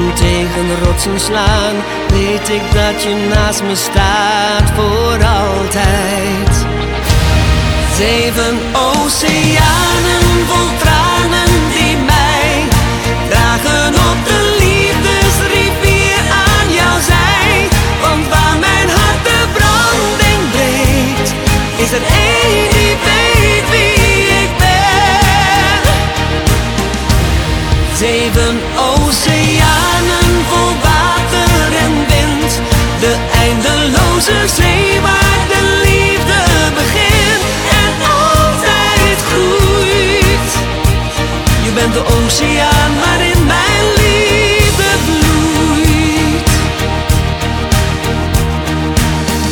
Tegen de rotsen slaan, weet ik dat je naast me staat voor altijd. Zeven oceanen vol tranen die mij dragen op de liefdesrivier aan jouw zij. Want waar mijn hart de branding breekt, is er één Zeven oceanen vol water en wind, de eindeloze zee waar de liefde begint. En altijd groeit. Je bent de oceaan waarin mijn liefde bloeit.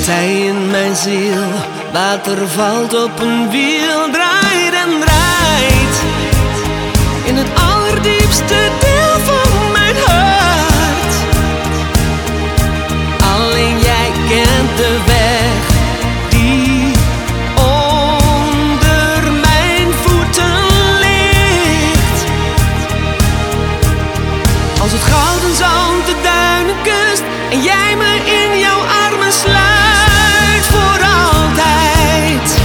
Zij in mijn ziel, water valt op een wiel, draait en draait de weg die onder mijn voeten ligt. Als het gouden zand de duinen kust en jij me in jouw armen sluit voor altijd.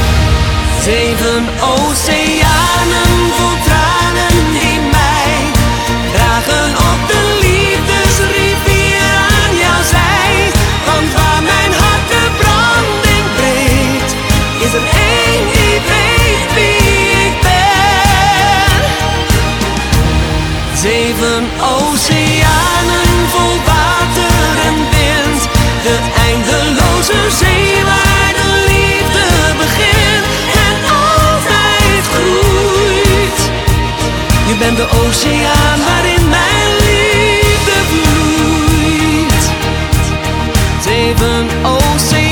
Zeven oceanen Zeven oceanen vol water en wind. De eindeloze zee waar de liefde begint en altijd groeit. Je bent de oceaan waarin mijn liefde bloeit. Zeven oceanen.